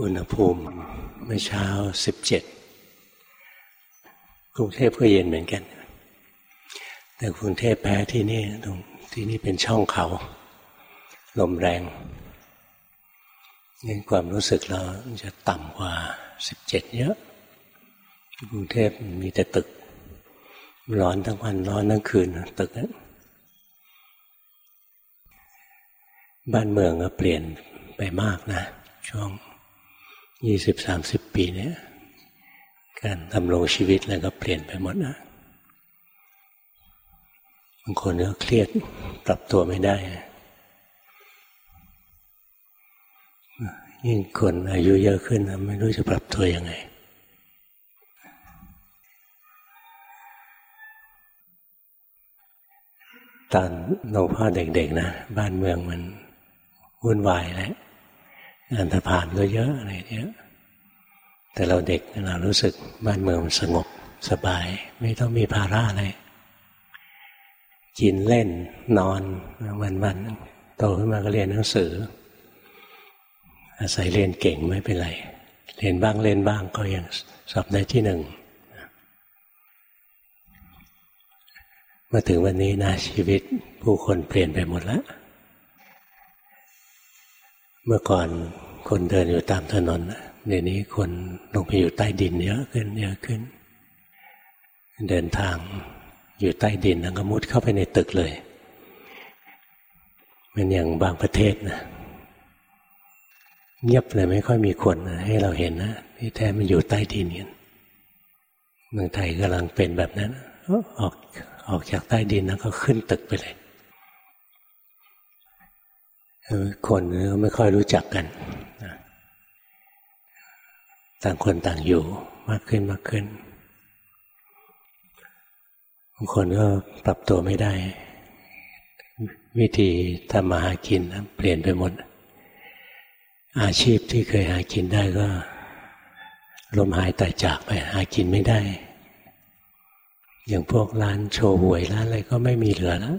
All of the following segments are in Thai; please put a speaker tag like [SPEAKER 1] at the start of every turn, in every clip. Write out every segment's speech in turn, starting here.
[SPEAKER 1] อุณหภูมิเมื่อเช้าสิบเจ็ดกรุงเทพก็เย็นเหมือนกัน แต่กรุงเทพแพ้ที่นี่ตรงที่นี่เป็นช่องเขา ลมแรงนี่ความรู้สึกเราจะต่ำกว่าสิบเจ็ดเยอะกรุงเทพมีแต่ตึก ร้อนทั้งวันร้อนทั้งคืนตึกนะบ้านเมืองก็เปลี่ยนไปมากนะ ช่วง ยี่สิบสามสิบปีเนี้ยการดำรงชีวิตแล้วก็เปลี่ยนไปหมดนะบางคนก็เครียดปรับตัวไม่ได้ ยิ่งคนอายุเยอะขึ้นไม่รู้จะปรับตัวยังไง ตอนหลวงพ่อเด็กๆนะ บ้านเมืองมันวุ่นวายแล้ว อันธพาลก็เยอะอะไรเยอะแต่เราเด็กเรารู้สึกบ้านเมืองมันสงบสบาย ไม่ต้องมีภาระอะไรกินเล่นนอนวันวันโตขึ้นมาก็เรียนหนังสือ อาศัยเรียนเก่งไม่เป็นไร เรียนบ้างเล่นบ้างก็ยังสอบได้ที่หนึ่งมาถึงวันนี้นะชีวิตผู้คนเปลี่ยนไปหมดแล้ว เมื่อก่อน คนเดินอยู่ตามถนนเดี๋ยวนี้คนลงไปอยู่ใต้ดินเยอะขึ้นเยอะขึ้น เดินทางอยู่ใต้ดินแล้วก็มุดเข้าไปในตึกเลย มันอย่างบางประเทศนะเงียบเลยไม่ค่อยมีคนนะให้เราเห็นนะที่แท้มันอยู่ใต้ดินกันเมืองไทยกำลังเป็นแบบนั้นออกออกจากใต้ดินแล้วก็ขึ้นตึกไปเลย คนก็ไม่ค่อยรู้จักกัน ต่างคนต่างอยู่มากขึ้นมากขึ้นบางคนก็ปรับตัวไม่ได้ วิธีทำมาหากินเปลี่ยนไปหมด อาชีพที่เคยหากินได้ก็ลมหายตายจากไปหากินไม่ได้ อย่างพวกร้านโชว์หวยร้านอะไรก็ไม่มีเหลือแล้ว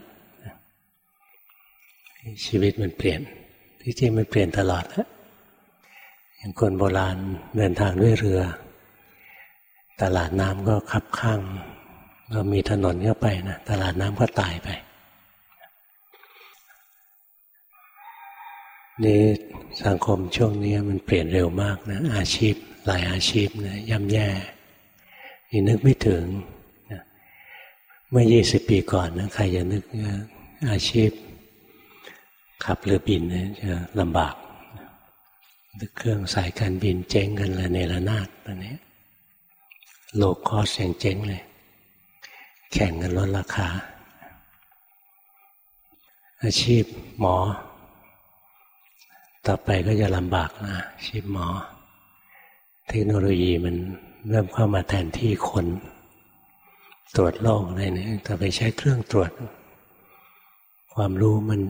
[SPEAKER 1] ชีวิตมันเปลี่ยน ที่จริงมันเปลี่ยนตลอดแล้วอย่างคนโบราณเดินทางด้วยเรือ ตลาดน้ำก็คับข้างก็มีถนนเข้าไปนะตลาดน้ำก็ตายไป นี่สังคมช่วงนี้มันเปลี่ยนเร็วมากนะ อาชีพหลายอาชีพนะย่ำแย่ นี่นึกไม่ถึงนะเมื่อยี่สิบปีก่อนนะใครจะนึกอาชีพ ขับเรือบินเนี่ยจะลำบากเครื่องสายการบินเจ๊งกันละในระนาดตอนนี้โลคอสอย่างเจ๊งเลย แข่งกันลดราคา อาชีพหมอ ต่อไปก็จะลำบากนะอาชีพหมอ เทคโนโลยีมันเริ่มเข้ามาแทนที่คน ตรวจโรคอะไรเนี่ยต่อไปใช้เครื่องตรวจ ความรู้มัน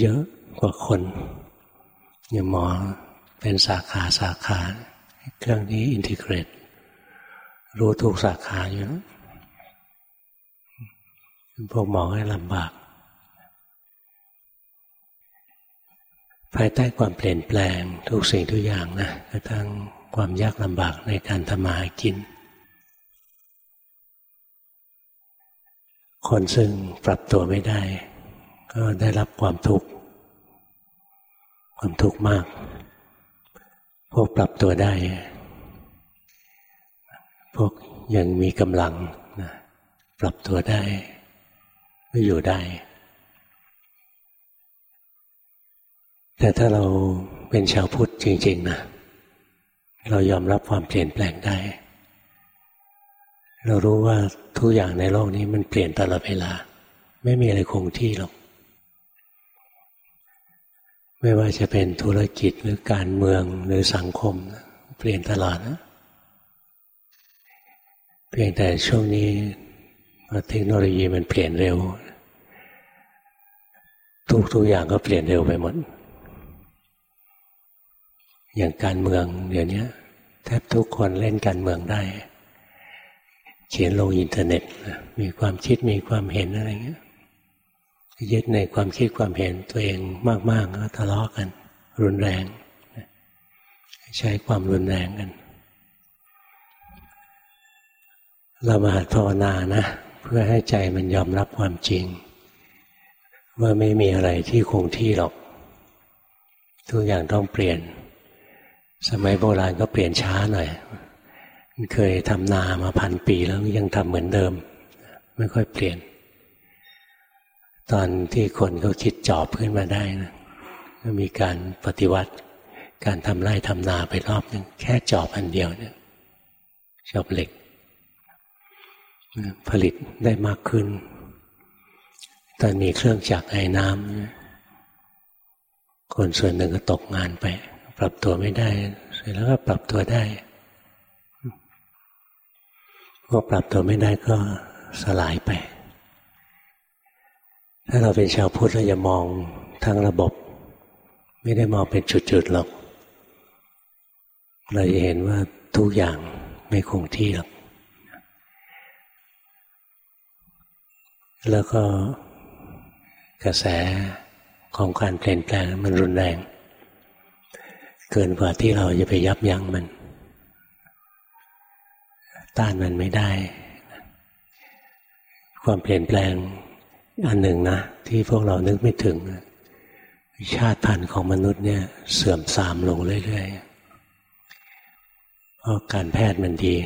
[SPEAKER 1] เยอะกว่าคนอย่างหมอเป็นสาขาสาขา เครื่องนี้อินทิเกรต รู้ทุกสาขาอยู่พวกหมอให้ลำบาก ภายใต้ความเปลี่ยนแปลงทุกสิ่งทุกอย่างนะกระทั่งความยากลำบากในการทำมาหากิน คนซึ่งปรับตัวไม่ได้ ได้รับความทุกข์ความทุกข์มาก พวกปรับตัวได้ พวกยังมีกำลังนะปรับตัวได้ก็อยู่ได้ แต่ถ้าเราเป็นชาวพุทธจริง ๆนะเรายอมรับความเปลี่ยนแปลงได้ เรารู้ว่าทุกอย่างในโลกนี้มันเปลี่ยนตลอดเวลา ไม่มีอะไรคงที่หรอก ไม่ว่าจะเป็นธุรกิจหรือการเมืองหรือสังคม เปลี่ยนตลอดนะเพียงแต่ช่วงนี้เทคโนโลยีมันเปลี่ยนเร็ว ทุกทุกอย่างก็เปลี่ยนเร็วไปหมด อย่างการเมืองเดี๋ยวนี้แทบทุกคนเล่นการเมืองได้ เขียนลงอินเทอร์เน็ต มีความคิดมีความเห็นอะไรเงี้ย ยึดในความคิดความเห็นตัวเองมากๆก็ทะเลาะกัน รุนแรง ใช้ความรุนแรงกัน เรามาหัดภาวนานะ เพื่อให้ใจมันยอมรับความจริง ว่าไม่มีอะไรที่คงที่หรอก ทุกอย่างต้องเปลี่ยน สมัยโบราณก็เปลี่ยนช้าหน่อยเคยทำนามาพันปีแล้วยังทำเหมือนเดิม ไม่ค่อยเปลี่ยน ตอนที่คนเขาคิดจอบขึ้นมาได้นะก็มีการปฏิวัติ การทำไร่ทำนาไปรอบนึงแค่จอบอันเดียวเนี่ยจอบเหล็ก ผลิตได้มากขึ้น ตอนมีเครื่องจักรไอ้น้ำคนส่วนหนึ่งก็ตกงานไป ปรับตัวไม่ได้ เสร็จแล้วก็ปรับตัวได้พอปรับตัวไม่ได้ก็สลายไป ถ้าเราเป็นชาวพุทธเราจะมองทั้งระบบ ไม่ได้มองเป็นจุดๆหรอก เราจะเห็นว่าทุกอย่างไม่คงที่หรอก แล้วก็กระแสของการเปลี่ยนแปลงมันรุนแรง เกินกว่าที่เราจะไปยับยั้งมัน ต้านมันไม่ได้ ความเปลี่ยนแปลง อันหนึ่งนะที่พวกเรานึกไม่ถึง ชาติพันธุ์ของมนุษย์เนี่ย เสื่อมทรามลงเรื่อยๆเพราะการแพทย์มันดี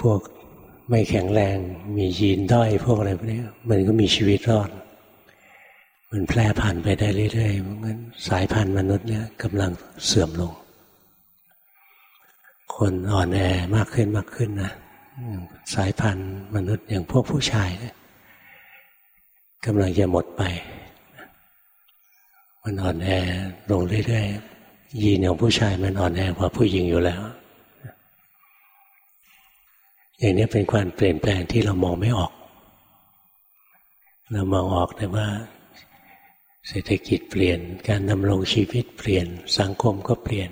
[SPEAKER 1] พวกไม่แข็งแรง มียีนด้อยพวกอะไรพวกนี้มันก็มีชีวิตรอด มันแพร่พันธุ์ไปได้เรื่อยๆเพราะงั้นสายพันธุ์มนุษย์เนี่ยกำลังเสื่อมลง คนอ่อนแอมากขึ้นมากขึ้นนะสายพันธุ์มนุษย์อย่างพวกผู้ชาย กำลังจะหมดไป มันอ่อนแอลงเรื่อยๆยีนของผู้ชายมันอ่อนแอกว่าผู้หญิงอยู่แล้ว อย่างนี้เป็นความเปลี่ยนแปลงที่เรามองไม่ออก เรามองออกแต่ว่า เศรษฐกิจเปลี่ยน การดำรงชีวิตเปลี่ยน สังคมก็เปลี่ยน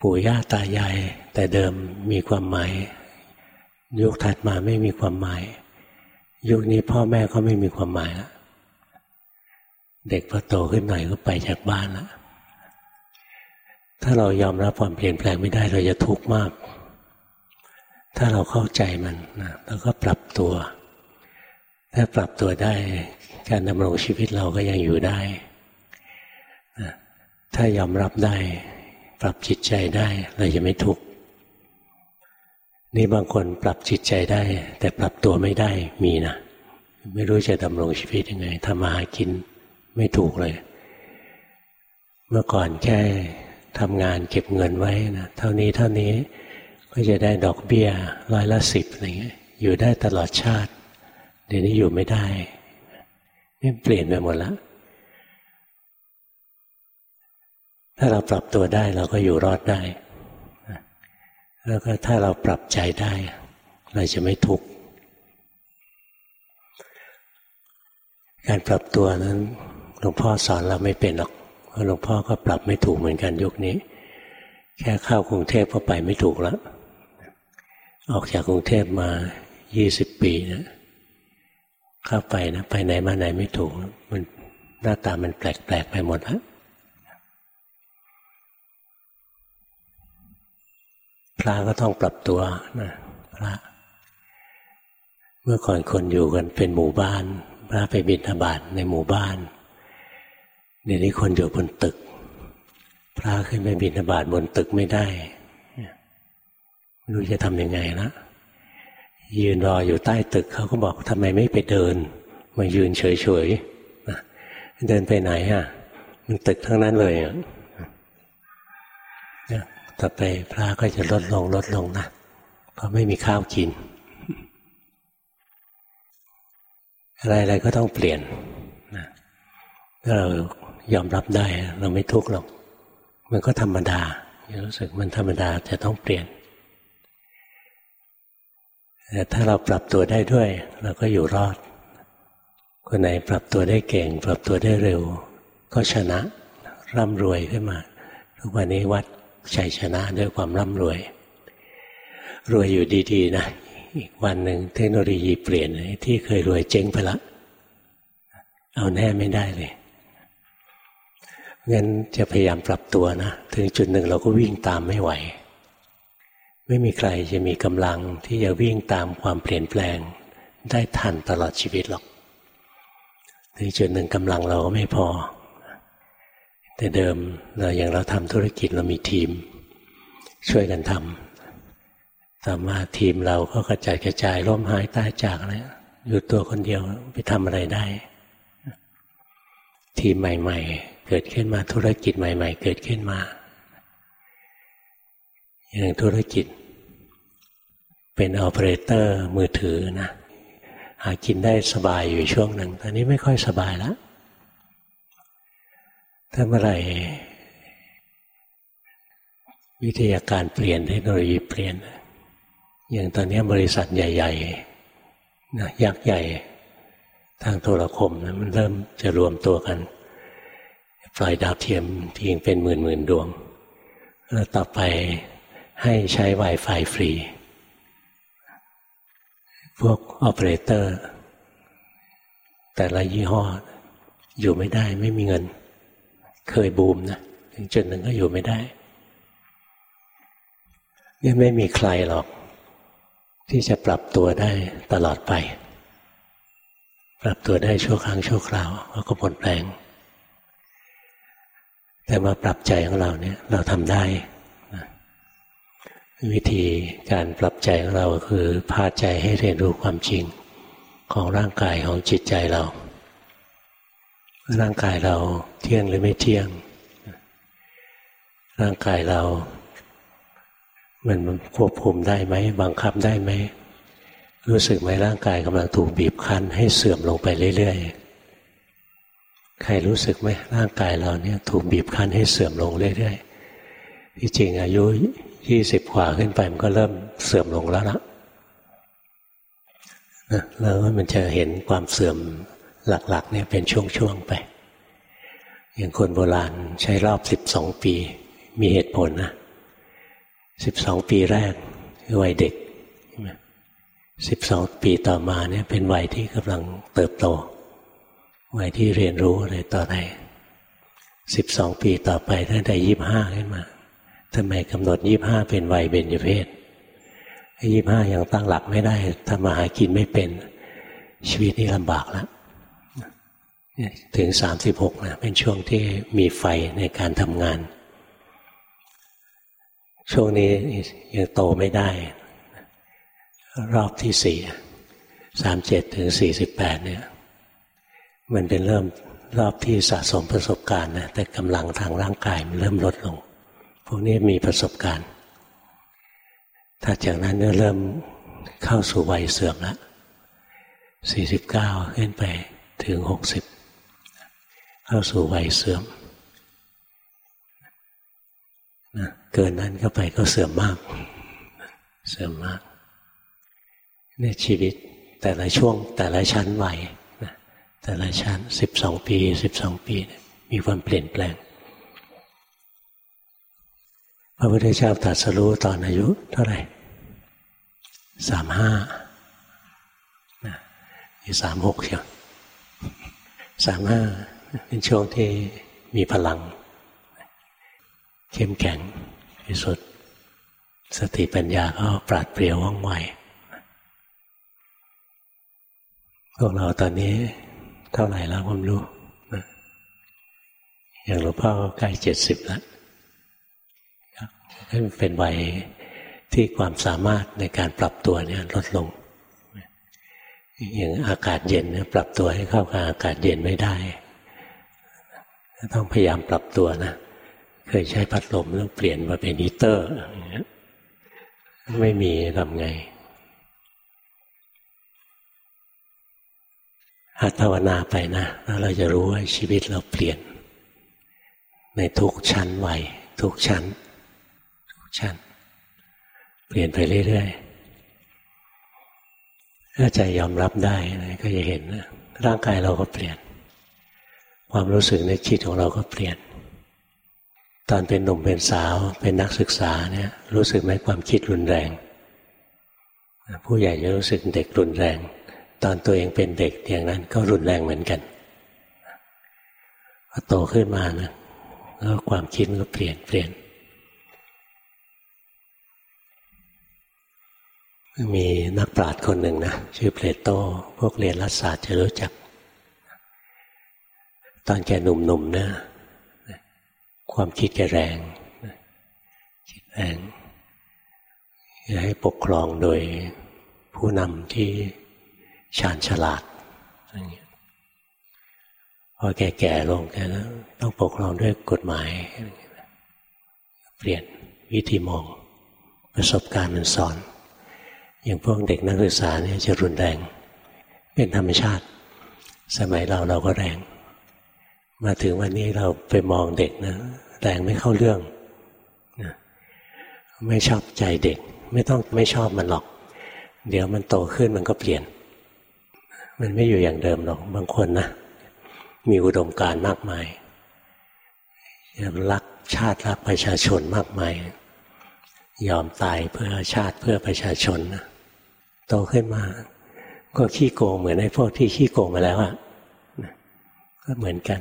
[SPEAKER 1] ปู่ย่าตายายแต่เดิมมีความหมาย ยุคถัดมาไม่มีความหมาย ยุคนี้พ่อแม่เขาไม่มีความหมายแล้วเด็กพอโตขึ้นหน่อยก็ไปจากบ้านแล้วถ้าเรายอมรับความเปลี่ยนแปลงไม่ได้เราจะทุกข์มาก ถ้าเราเข้าใจมันนะแล้วก็ปรับตัว ถ้าปรับตัวได้การดำรงชีวิตเราก็ยังอยู่ได้ถ้ายอมรับได้ ปรับจิตใจได้เราจะไม่ทุกข์ นี่บางคนปรับจิตใจได้ แต่ปรับตัวไม่ได้มีนะไม่รู้จะดำรงชีวิตยังไงทำมาหากินไม่ถูกเลย เมื่อก่อนแค่ทำงานเก็บเงินไว้นะเท่านี้เท่านี้ก็จะได้ดอกเบี้ยร้อยละสิบอะไรเงี้ยอยู่ได้ตลอดชาติ เดี๋ยวนี้อยู่ไม่ได้นี่เปลี่ยนไปหมดแล้วถ้าเราปรับตัวได้เราก็อยู่รอดได้ แล้วก็ถ้าเราปรับใจได้ เราจะไม่ทุกข์การปรับตัวนั้นหลวงพ่อสอนเราไม่เป็นหรอกเพราะหลวงพ่อก็ปรับไม่ถูกเหมือนกันยุคนี้ แค่เข้ากรุงเทพก็ไปไม่ถูกแล้ว ออกจากกรุงเทพมายี่สิบปีนะเข้าไปนะ ไปไหนมาไหนไม่ถูก มันหน้าตามันแปลกๆไปหมดแล้ว พระก็ต้องปรับตัวนะพระ เมื่อก่อนคนอยู่กันเป็นหมู่บ้าน พระไปบิณฑบาตในหมู่บ้านเดี๋ยวนี้คนอยู่บนตึก พระขึ้นไปบิณฑบาตบนตึกไม่ได้ไม่รู้จะทำยังไงนะยืนรออยู่ใต้ตึกเขาก็บอกทำไมไม่ไปเดิน มายืนเฉยๆเดินไปไหนอะ มันตึกทั้งนั้นเลยอะ ต่อไปพระก็จะลดลงลดลงนะเพราะไม่มีข้าวกิน อะไรๆก็ต้องเปลี่ยนนะถ้าเรายอมรับได้เราไม่ทุกข์หรอก มันก็ธรรมดารู้สึกมันธรรมดาจะต้องเปลี่ยนแต่ถ้าเราปรับตัวได้ด้วย เราก็อยู่รอด คนไหนปรับตัวได้เก่ง ปรับตัวได้เร็ว ก็ชนะร่ำรวยขึ้นมา ทุกวันนี้วัด ชัยชนะด้วยความร่ำรวย รวยอยู่ดีๆนะอีกวันหนึ่งเทคโนโลยีเปลี่ยนที่เคยรวยเจ๊งไปละ เอาแน่ไม่ได้เลยงั้นจะพยายามปรับตัวนะ ถึงจุดหนึ่งเราก็วิ่งตามไม่ไหว ไม่มีใครจะมีกำลังที่จะวิ่งตามความเปลี่ยนแปลง ได้ทันตลอดชีวิตหรอก ถึงจุดหนึ่งกำลังเราก็ไม่พอ แต่เดิมเราอย่างเราทำธุรกิจเรามีทีม ช่วยกันทำต่อมาทีมเราก็กระจายกระจายล้มหายตายจากแล้วอยู่ตัวคนเดียวไปทำอะไรได้ ทีมใหม่ ๆ เกิดขึ้นมาธุรกิจใหม่ ๆ เกิดขึ้นมา อย่างธุรกิจ เป็นออเปอเรเตอร์มือถือนะหากินได้สบายอยู่ช่วงหนึ่งตอนนี้ไม่ค่อยสบายแล้ว ถ้าเมื่อไหร่วิทยาการเปลี่ยนเทคโนโลยีเปลี่ยน อย่างตอนนี้บริษัทใหญ่ๆนะยักษ์ใหญ่ทางโทรคมนะมันเริ่มจะรวมตัวกัน ปล่อยดาวเทียมทีงเป็นหมื่นหมื่นดวง แล้วต่อไปให้ใช้ Wi-Fi ฟรี พวกออเปอเรเตอร์ แต่ละยี่ห้อ อยู่ไม่ได้ไม่มีเงิน เคยบูมนะถึงจุดหนึ่งก็อยู่ไม่ได้นี่ไม่มีใครหรอก ที่จะปรับตัวได้ตลอดไป ปรับตัวได้ชั่วครั้งชั่วคราวก็หมดแรงแต่มาปรับใจของเราเนี่ย เราทำได้วิธีการปรับใจของเราคือพาใจให้เรียนรู้ความจริงของร่างกายของจิตใจเรา ร่างกายเราเที่ยงหรือไม่เที่ยง ร่างกายเรา มันควบคุมได้ไหมบังคับได้ไหม รู้สึกไหมร่างกายกำลังถูกบีบคั้น ให้เสื่อมลงไปเรื่อยๆ ใครรู้สึกไหมร่างกายเราเนี่ยถูกบีบคั้นให้เสื่อมลงเรื่อยๆ ที่จริงอายุยี่สิบกว่าขึ้นไปมันก็เริ่มเสื่อมลงแล้วละนะแล้วมันจะเห็นความเสื่อม หลักๆเนี่ยเป็นช่วงๆไปอย่างคนโบราณใช้รอบสิบสองปี มีเหตุผลนะสิบสองปีแรกคือวัยเด็กสิบสองปีต่อมาเนี่ยเป็นวัยที่กำลังเติบโต วัยที่เรียนรู้อะไรต่ออะไรสิบสองปีต่อไปตั้งแต่ยี่บห้าขึ้นมาทำไมกำหนดยี่บห้าเป็นวัยเบญจเพศยี่บห้ายังตั้งหลักไม่ได้ถ้ามาหากินไม่เป็น ชีวิตนี้ลำบากแล้ว ถึงสามสิบหกนะเป็นช่วงที่มีไฟในการทำงาน ช่วงนี้ยังโตไม่ได้ รอบที่สี่สามเจ็ดถึงสี่สิบแปดเนี่ย มันเป็นเริ่มรอบที่สะสมประสบการณ์นะแต่กำลังทางร่างกายมันเริ่มลดลง พวกนี้มีประสบการณ์ ถ้าจากนั้นเริ่มเข้าสู่วัยเสื่อมแล้วสี่สิบเก้าขึ้นไปถึงหกสิบ เข้าสู่วัยเสื่อมนะเกินนั้นเข้าไปก็เสื่อมมาก เสื่อมมากในชีวิตแต่ละช่วงแต่ละชั้นวัยนะแต่ละชั้นสิบสองปีสิบสองปี มีความเปลี่ยนแปลง พระพุทธเจ้าตรัสรู้ตอนอายุเท่าไหร่สามห้าอยู่สามหกเชียวสามห้า เป็นช่วงที่มีพลัง เข้มแข็งที่สุด สติปัญญาก็ปราดเปรียวว่องไวพวกเราตอนนี้เท่าไหร่แล้วผมรู้อย่างหลวงพ่อใกล้เจ็ดสิบแล้วนี่เป็นวัยที่ความสามารถในการปรับตัวเนี่ยลดลง อย่างอากาศเย็นเนี่ยปรับตัวให้เข้ากับอากาศเย็นไม่ได้ ต้องพยายามปรับตัวนะเคยใช้พัดลมแล้วเปลี่ยนมาเป็นฮีเตอร์ไม่มีทำไงหัดภาวนาไปนะแล้วเราจะรู้ว่าชีวิตเราเปลี่ยน ในทุกชั้นวัยทุกชั้น ทุกชั้น เปลี่ยนไปเรื่อยๆถ้าใจยอมรับได้ก็จะเห็นร่างกายเราก็เปลี่ยน ความรู้สึกในจิตของเราก็เปลี่ยน ตอนเป็นหนุ่มเป็นสาวเป็นนักศึกษาเนี่ยรู้สึกไหมความคิดรุนแรง ผู้ใหญ่จะรู้สึกเด็กรุนแรง ตอนตัวเองเป็นเด็กอย่างนั้นก็รุนแรงเหมือนกันพอโตขึ้นมานะแล้วความคิดมันก็เปลี่ยนเปลี่ยน มีนักปราชญ์คนหนึ่งนะชื่อเพลโต พวกเรียนรัฐศาสตร์จะรู้จัก ตอนแกหนุ่มๆนะความคิดแกแรงคิดแรงจะให้ปกครองโดยผู้นำที่ชาญฉลาดพอแก่ๆลงแกแล้วต้องปกครองด้วยกฎหมาย เปลี่ยนวิธีมองประสบการณ์มันสอน อย่างพวกเด็กนักศึกษาเนี่ยจะรุนแรง เป็นธรรมชาติ สมัยเราเราก็แรง มาถึงวันนี้เราไปมองเด็กนะแรงไม่เข้าเรื่องไม่ชอบใจเด็ก ไม่ต้องไม่ชอบมันหรอก เดี๋ยวมันโตขึ้นมันก็เปลี่ยน มันไม่อยู่อย่างเดิมหรอกบางคนนะมีอุดมการมากมายรักชาติรักประชาชนมากมาย ยอมตายเพื่อชาติเพื่อประชาชนนะโตขึ้นมา ก็ขี้โกงเหมือนไอ้พวกที่ขี้โกงมาแล้วอะก็เหมือนกัน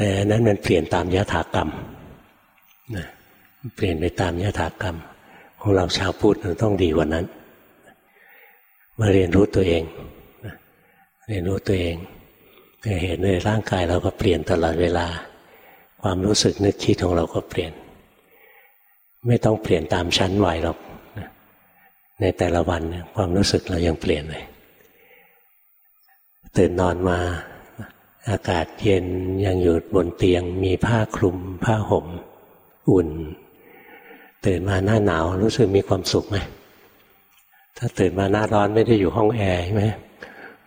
[SPEAKER 1] แต่นั้นมันเปลี่ยนตามยถากรรมนะเปลี่ยนไปตามยถากรรม ของเราชาวพุทธต้องดีกว่านั้น มาเรียนรู้ตัวเองเรียนรู้ตัวเองเห็นในร่างกายเราก็เปลี่ยนตลอดเวลา ความรู้สึกนึกคิดของเราก็เปลี่ยน ไม่ต้องเปลี่ยนตามชั้นวัยหรอกในแต่ละวันความรู้สึกเรายังเปลี่ยนเลยตื่นนอนมา อากาศเย็นยังอยู่บนเตียง มีผ้าคลุม ผ้าห่ม อุ่น ตื่นมาหน้าหนาวรู้สึกมีความสุขไหมถ้าตื่นมาหน้าร้อนไม่ได้อยู่ห้องแอร์ใช่ไหม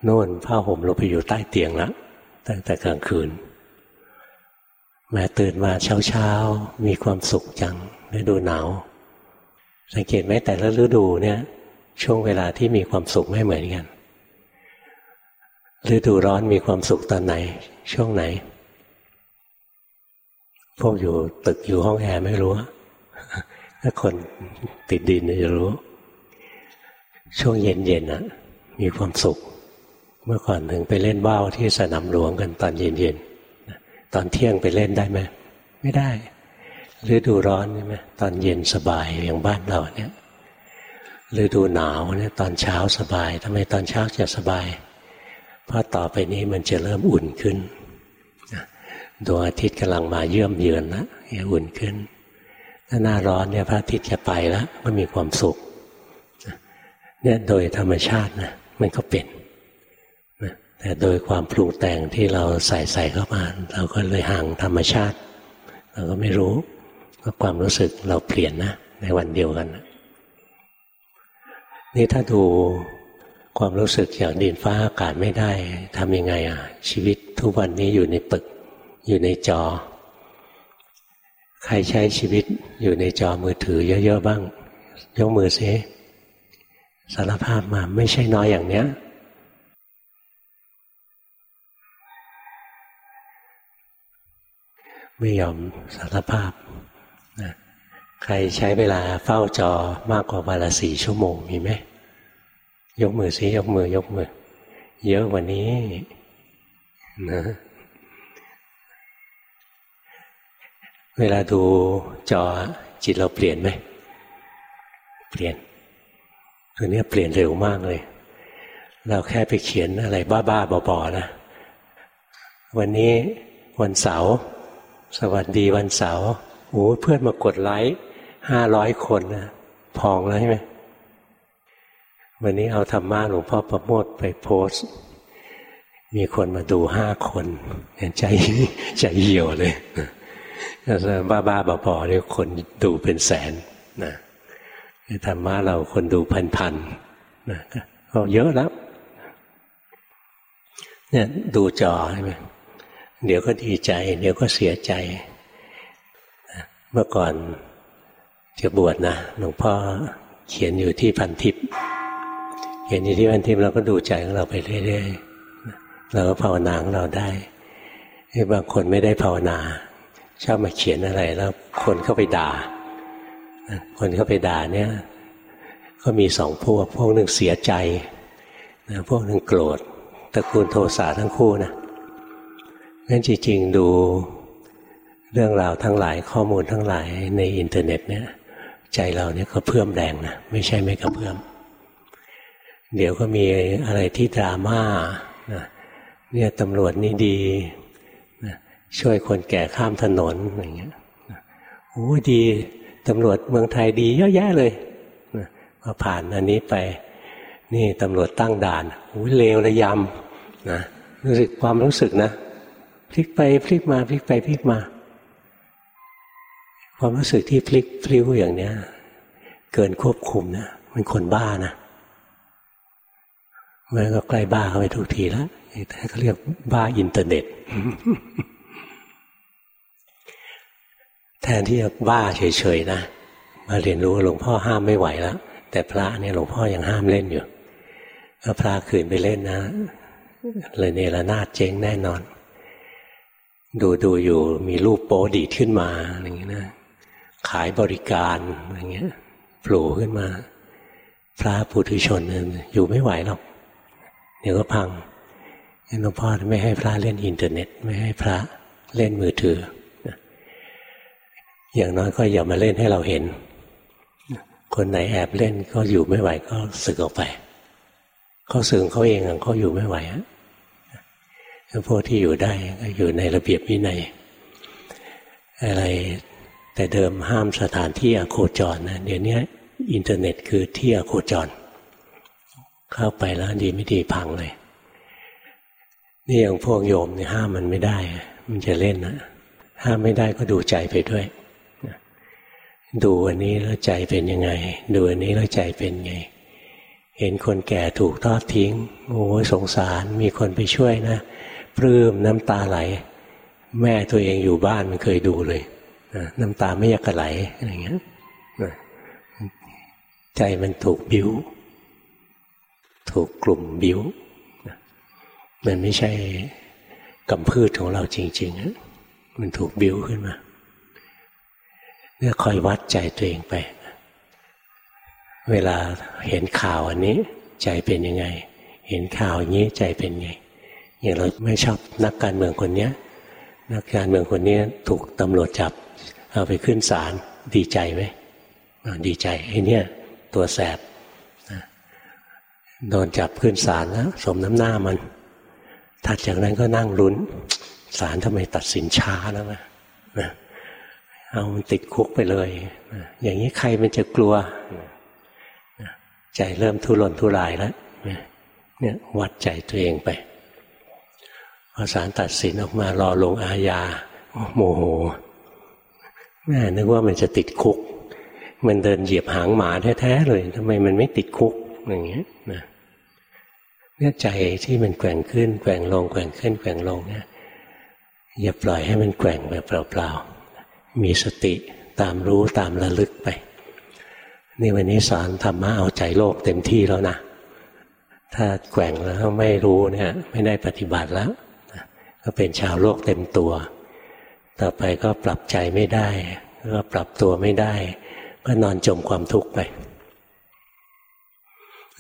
[SPEAKER 1] โน่นผ้าห่มลงไปอยู่ใต้เตียงแล้วตั้งแต่กลางคืนแม้ตื่นมาเช้าเช้ามีความสุขจังฤดูหนาว สังเกตไหมแต่ละฤดูเนี่ย ช่วงเวลาที่มีความสุขไม่เหมือนกัน ฤดูร้อนมีความสุขตอนไหน ช่วงไหน พวกอยู่ตึกอยู่ห้องแอร์ไม่รู้ ถ้าคนติดดินจะรู้ ช่วงเย็นๆอะมีความสุข เมื่อก่อนถึงไปเล่นว่าวที่สนามหลวงกันตอนเย็นๆ ตอนเที่ยงไปเล่นได้ไหม ไม่ได้ฤดูร้อนใช่ไหมตอนเย็นสบายอย่างบ้านเราเนี่ยฤดูหนาวเนี่ยตอนเช้าสบายทำไมตอนเช้าจะสบาย เพราะต่อไปนี้มันจะเริ่มอุ่นขึ้นดวงอาทิตย์กำลังมาเยื่อมเยือนแล้วอุ่นขึ้น ถ้าหน้าร้อนเนี่ยพระอาทิตย์จะไปแล้วก็มีความสุขเนี่ยโดยธรรมชาตินะมันก็เป็นแต่โดยความปรุงแต่งที่เราใส่ใส่เข้ามา เราก็เลยห่างธรรมชาติ เราก็ไม่รู้ว่าความรู้สึกเราเปลี่ยนนะ ในวันเดียวกันนี่ถ้าดู ความรู้สึกอย่างดินฟ้าอากาศไม่ได้ทำยังไงอะ ชีวิตทุกวันนี้อยู่ในปึก อยู่ในจอ ใครใช้ชีวิตอยู่ในจอมือถือเยอะๆบ้าง ยกมือซิสารภาพมาไม่ใช่น้อยอย่างเนี้ย ไม่ยอมสารภาพนะใครใช้เวลาเฝ้าจอมากกว่าวันละสี่ชั่วโมงมีไหม ยกมือซิยกมือ ยกมือ เยอะกว่านี้นะเวลาดูจอจิตเราเปลี่ยนไหม เปลี่ยนตัวนี้เปลี่ยนเร็วมากเลย เราแค่ไปเขียนอะไรบ้าๆบอๆนะ วันนี้วันเสาร์สวัสดีวันเสาร์โอ้เพื่อนมากดไลค์ห้าร้อยคนนะพองแล้วใช่ไหม วันนี้เอาธรรมะหลวงพ่อประโมทไปโพสมีคนมาดูห้าคนใจใจเหี่ยวเลยบ้าบ้าบอพอเนี่ยคนดูเป็นแสนนะธรรมะเราคนดูพันพันนะก็เยอะแล้ว เนี่ยดูจอใช่ไหมเดี๋ยวก็ดีใจ เดี๋ยวก็เสียใจ เมื่อก่อนจะบวชนะหลวงพ่อเขียนอยู่ที่พันทิพย์ เขียนอยู่ที่พันทิพย์เราก็ดูใจของเราไปเรื่อยๆเราก็ภาวนาของเราได้บางคนไม่ได้ภาวนา ชอบมาเขียนอะไรแล้วคนเข้าไปด่า คนเข้าไปด่าเนี่ย ก็มีสองพวกพวกหนึ่งเสียใจพวกหนึ่งโกรธตระกูลโทสะทั้งคู่นะงั้นจริงๆดูเรื่องราวทั้งหลายข้อมูลทั้งหลายในอินเทอร์เน็ตเนี่ย ใจเราเนี่ยก็เพิ่มแรงนะไม่ใช่ไม่กระเพื่อม เดี๋ยวก็มีอะไรที่ดราม่านะเนี่ยตำรวจนี่ดีนะช่วยคนแก่ข้ามถนนอย่างเงี้ยโอ้ดีตำรวจเมืองไทยดีเยอะแยะเลยนะพอผ่านอันนี้ไป นี่ตำรวจตั้งด่านโอ้เลวระยำนะรู้สึกความรู้สึกนะพลิกไปพลิกมาพลิกไปพลิกมา ความรู้สึกที่พลิกพลิ้วอย่างเนี้ย เกินควบคุมนะมันคนบ้านะ มันก็ใกล้บ้าเข้าไปทุกทีแล้วแต่เขาเรียกบ้าอินเทอร์เน็ต แทนที่จะบ้าเฉยๆนะ มาเรียนรู้หลวงพ่อห้ามไม่ไหวแล้ว แต่พระเนี่ยหลวงพ่อยังห้ามเล่นอยู่ถ้าพระขืนไปเล่นนะ เลยเนรนาดเจ๊งแน่นอน ดูดูอยู่มีรูปโป๊ดีขึ้นมาอย่างเงี้ยนะขายบริการอะไรเงี้ยโผล่ขึ้นมา พระปุถุชนอยู่ไม่ไหวหรอก เดี๋ยวก็พังหลวงพ่อไม่ให้พระเล่นอินเทอร์เน็ต ไม่ให้พระเล่นมือถือ อย่างน้อยก็อย่ามาเล่นให้เราเห็น คนไหนแอบเล่นก็อยู่ไม่ไหวก็สึกออกไปเขาสึกเขาเองเขาอยู่ไม่ไหวฮะพวกที่อยู่ได้ก็อยู่ในระเบียบวินัยอะไรแต่เดิมห้ามสถานที่อโคจรนะเดี๋ยวนี้อินเทอร์เน็ตคือที่อโคจร เข้าไปแล้วดีไม่ดีพังเลย นี่อย่างพวกโยมเนี่ยห้ามมันไม่ได้ มันจะเล่นนะห้ามไม่ได้ก็ดูใจไปด้วยดูอันนี้แล้วใจเป็นยังไง ดูอันนี้แล้วใจเป็นไง เห็นคนแก่ถูกทอดทิ้ง โอ้สงสารมีคนไปช่วยนะปลื้มน้ำตาไหล แม่ตัวเองอยู่บ้านมันเคยดูเลยน้ำตาไม่อยากไหลอะไรเงี้ยใจมันถูกบิ้ว ถูกกลุ่มบิ้วมันไม่ใช่กำพืชของเราจริง ๆ มันถูกบิ้วขึ้นมาเนี่ยคอยวัดใจตัวเองไป เวลาเห็นข่าวอันนี้ ใจเป็นยังไง เห็นข่าวอย่างนี้ใจเป็นไง อย่างเราไม่ชอบนักการเมืองคนนี้นักการเมืองคนนี้ถูกตำรวจจับ เอาไปขึ้นศาลดีใจไหมดีใจไอ้นี่ตัวแสบ โดนจับขึ้นศาลแล้วสมน้ำหน้ามันถัดจากนั้นก็นั่งลุ้นศาลทำไมตัดสินช้าแล้วนะเอามันติดคุกไปเลย อย่างนี้ใครมันจะกลัว ใจเริ่มทุรนทุรายแล้วเนี่ยวัดใจตัวเองไปพอศาลตัดสินออกมารอลงอาญาโมโหแม่นึกว่ามันจะติดคุก มันเดินเหยียบหางหมาแท้ๆเลยทำไมมันไม่ติดคุกอย่างเงี้ยนะ เนี่ยใจที่มันแกว่งขึ้น แกว่งลงแกว่งขึ้นแกว่งลงเนี่ยอย่าปล่อยให้มันแกว่งแบบเปล่าๆ มีสติตามรู้ตามระลึกไป นี่วันนี้สอนธรรมะเอาใจโลกเต็มที่แล้วนะ ถ้าแกว่งแล้วไม่รู้เนี่ย ไม่ได้ปฏิบัติแล้ว ก็เป็นชาวโลกเต็มตัว ต่อไปก็ปรับใจไม่ได้ ก็ปรับตัวไม่ได้ ก็นอนจมความทุกข์ไป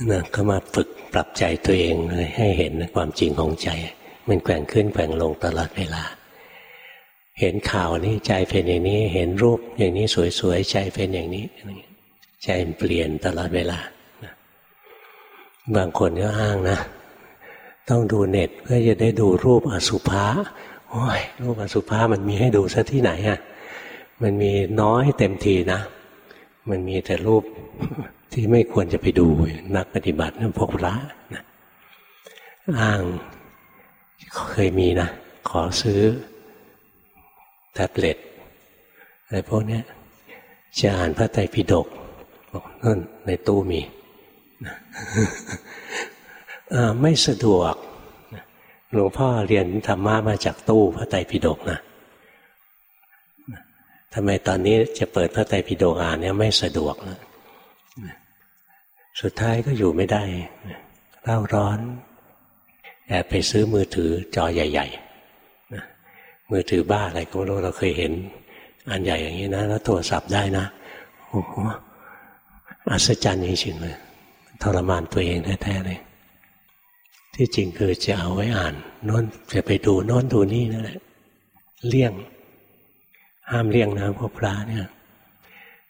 [SPEAKER 1] นะก็มาฝึกปรับใจตัวเองเลยให้เห็นความจริงของใจ มันแกว่งขึ้นแกว่งลงตลอดเวลา เห็นข่าวนี้ใจเป็นอย่างนี้ เห็นรูปอย่างนี้สวยๆใจเป็นอย่างนี้ ใจเปลี่ยนตลอดเวลา บางคนก็อ้างนะ ต้องดูเน็ตเพื่อจะได้ดูรูปอสุภะโอ้ยรูปอสุภะมันมีให้ดูซะที่ไหนอะมันมีน้อยเต็มทีนะ มันมีแต่รูป ที่ไม่ควรจะไปดูนักปฏิบัตินั่นพวกพระนะอ้างเคยมีนะ ขอซื้อ แท็บเล็ตอะไรพวกนี้จะอ่านพระไตรปิฎกบอกนั่นในตู้มีไม่สะดวกหลวงพ่อเรียนธรรมะมาจากตู้พระไตรปิฎกนะทำไมตอนนี้จะเปิดพระไตรปิฎกอ่านเนี่ยไม่สะดวกนะ สุดท้ายก็อยู่ไม่ได้เล่าร้อนแอบไปซื้อมือถือจอใหญ่ๆมือถือบ้าอะไรก็ไม่รู้เราเคยเห็น อันใหญ่อย่างนี้นะ แล้วโทรศัพท์ได้นะโอ้โหอัศจรรย์จริงๆเลยทรมานตัวเองแท้ๆเลยที่จริงคือจะเอาไว้อ่านโน้นจะไปดูโน้นดูนี่นั่นแหละเลี่ยง ห้ามเลี่ยงนะพวกพระเนี่ย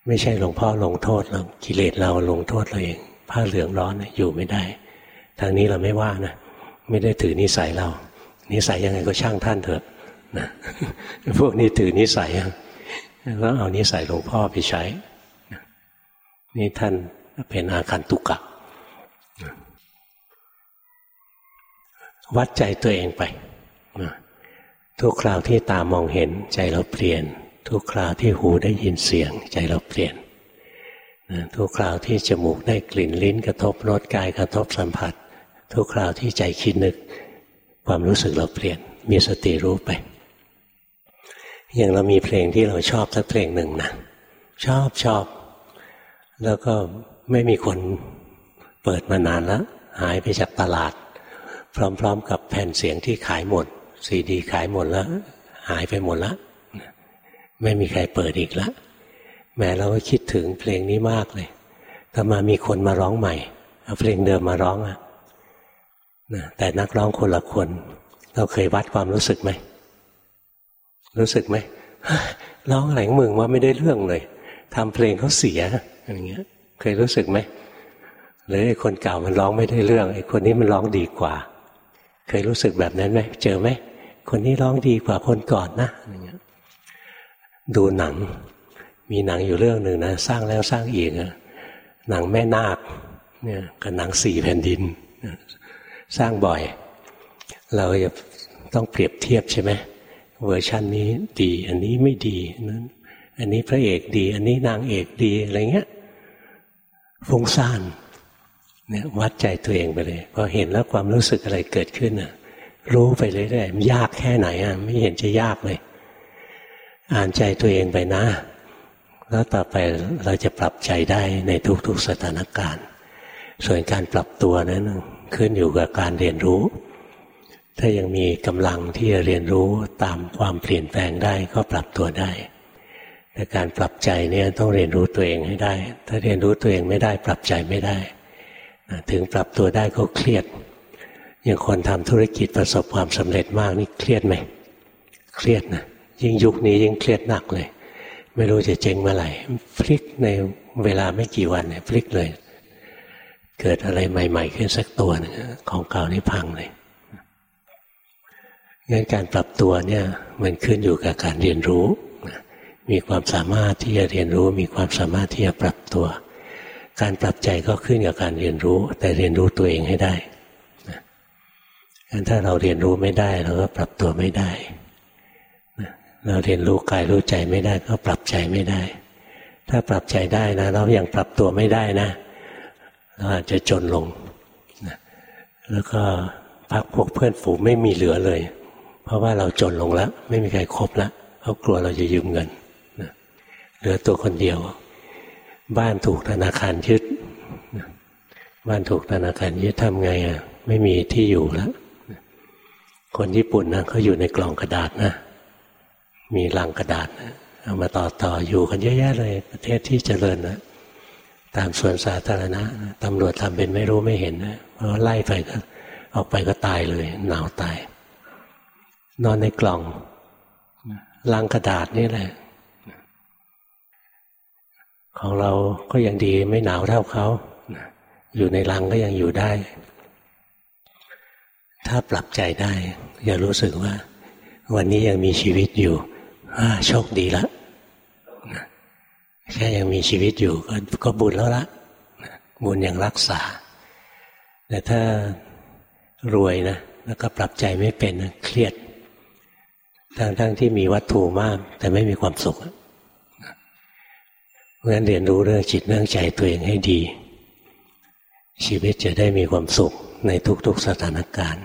[SPEAKER 1] ไม่ใช่หลวงพ่อลงโทษเรากิเลสเราลงโทษเราเองผ้าเหลืองร้อนอยู่ไม่ได้ ทางนี้เราไม่ว่านะไม่ได้ถือนิสัยเรา นิสัยยังไงก็ช่างท่านเถอะนะพวกนี้ถือนิสัยก็เอานิสัยหลวงพ่อไปใช้ นี่ท่านเป็นอาคันตุกะ วัดใจตัวเองไป ทุกคราวที่ตามองเห็นใจเราเปลี่ยน ทุกคราวที่หูได้ยินเสียงใจเราเปลี่ยนทุกคราวที่จมูกได้กลิ่นลิ้นกระทบรสกายกระทบสัมผัส ทุกคราวที่ใจคิดนึก ความรู้สึกเราเปลี่ยน มีสติรู้ไป อย่างเรามีเพลงที่เราชอบสักเพลงหนึ่งนะชอบชอบ แล้วก็ไม่มีคนเปิดมานานแล้ว หายไปจากตลาด พร้อม ๆ กับแผ่นเสียงที่ขายหมดซีดีขายหมดแล้ว หายไปหมดแล้ว ไม่มีใครเปิดอีกแล้วแม้เราก็คิดถึงเพลงนี้มากเลยถ้ามามีคนมาร้องใหม่เอาเพลงเดิมมาร้องอะนะแต่นักร้องคนละคน เราเคยวัดความรู้สึกไหม รู้สึกไหมร้องอะไรมึงว่าไม่ได้เรื่องเลยทำเพลงเขาเสียอย่างเงี้ย เคยรู้สึกไหมหรือไอ้คนเก่ามันร้องไม่ได้เรื่องไอ้คนนี้มันร้องดีกว่า เคยรู้สึกแบบนั้นไหมเจอไหมคนนี้ร้องดีกว่าคนก่อนนะอย่างเงี้ย ดูหนัง มีหนังอยู่เรื่องหนึ่งนะสร้างแล้วสร้างอีกหนังแม่นาคเนี่ยกับหนังสี่แผ่นดิน สร้างบ่อย เราจะต้องเปรียบเทียบใช่ไหมเวอร์ชันนี้ดี อันนี้ไม่ดีนั้นอันนี้พระเอกดี อันนี้นางเอกดีอะไรเงี้ยฟุ้งซ่านเนี่ยวัดใจตัวเองไปเลยพอเห็นแล้วความรู้สึกอะไรเกิดขึ้นอะรู้ไปเรื่อยๆมันยากแค่ไหนอะไม่เห็นจะยากเลย อ่านใจตัวเองไปนะ แล้วต่อไปเราจะปรับใจได้ในทุกๆสถานการณ์ ส่วนการปรับตัวนั้นขึ้นอยู่กับการเรียนรู้ ถ้ายังมีกำลังที่จะเรียนรู้ตามความเปลี่ยนแปลงได้ก็ปรับตัวได้ แต่การปรับใจเนี่ยต้องเรียนรู้ตัวเองให้ได้ ถ้าเรียนรู้ตัวเองไม่ได้ปรับใจไม่ได้ ถึงปรับตัวได้ก็เครียด อย่างคนทำธุรกิจประสบความสำเร็จมากนี่เครียดไหม เครียดนะ ยิ่งยุคนี้ยิ่งเครียดหนักเลย ไม่รู้จะเจ๊งเมื่อไหร่พลิกในเวลาไม่กี่วันเนี่ยพลิกเลย เกิดอะไรใหม่ ๆ ขึ้นสักตัวนึงของเก่านี่พังเลยงั้นการปรับตัวเนี่ยมันขึ้นอยู่กับการเรียนรู้ มีความสามารถที่จะเรียนรู้ มีความสามารถที่จะปรับตัว การปรับใจก็ขึ้นกับการเรียนรู้ แต่เรียนรู้ตัวเองให้ได้งั้นถ้าเราเรียนรู้ไม่ได้เราก็ปรับตัวไม่ได้ เราเรียนรู้กายรู้ใจไม่ได้ ก็ปรับใจไม่ได้ ถ้าปรับใจได้นะ เรายัางปรับตัวไม่ได้นะ เราอาจจะจนลงแล้วก็พักพวกเพื่อนฝูงไม่มีเหลือเลย เพราะว่าเราจนลงแล้ว ไม่มีใครครบแล้วเขากลัวเราจะยืมเงินเหลือตัวคนเดียว บ้านถูกธนาคารยึดบ้านถูกธนาคารยึดทำไงอะ ไม่มีที่อยู่แล้วคนญี่ปุ่นนะเขาอยู่ในกล่องกระดาษนะ มีลังกระดาษเอามาต่อต่ออยู่กันเยอะแยะเลย ประเทศที่เจริญนะตามส่วนสาธารณะตำรวจทำเป็นไม่รู้ไม่เห็นนะเพราะไล่ไปก็ออกไปก็ตายเลยหนาวตาย นอนในกล่องลังกระดาษนี่แหละ ของเราก็ยังดีไม่หนาวเท่าเขาอยู่ในลังก็ยังอยู่ได้ ถ้าปรับใจได้ อย่ารู้สึกว่า วันนี้ยังมีชีวิตอยู่ โชคดีแล้วแค่ยังมีชีวิตอยู่ก็ก็บุญแล้วละบุญยังรักษา แต่ถ้ารวยนะแล้วก็ปรับใจไม่เป็นเครียด ทั้งๆทที่มีวัตถุมาก แต่ไม่มีความสุขเพราะฉะนั้นเรียนรู้เรื่องจิตเรื่องใจตัวเองให้ดี ชีวิตจะได้มีความสุขในทุกๆสถานการณ์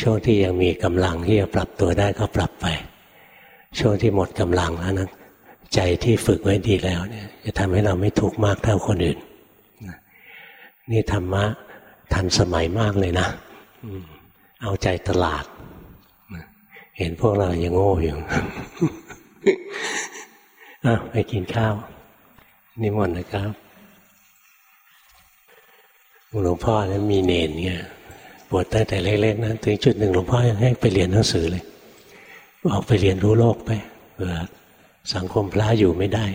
[SPEAKER 1] ช่วงที่ยังมีกำลังที่จะปรับตัวได้ก็ปรับไป ช่วงที่หมดกำลังแล้วนะใจที่ฝึกไว้ดีแล้วเนี่ยจะทำให้เราไม่ทุกข์มากเท่าคนอื่น นี่ธรรมะทันสมัยมากเลยนะเอาใจตลาด เห็นพวกเรายังโง่อยู่อะไปกินข้าว นิมนต์นะครับหลวงพ่อนั้นมีเนนเนี่ยปวดตั้งแต่เล็กๆนะถึงจุดหนึ่งหลวงพ่อยังให้ไปเรียนหนังสือเลย ออกไปเรียนรู้โลกไปเผื่อสังคมพระอยู่ไม่ได้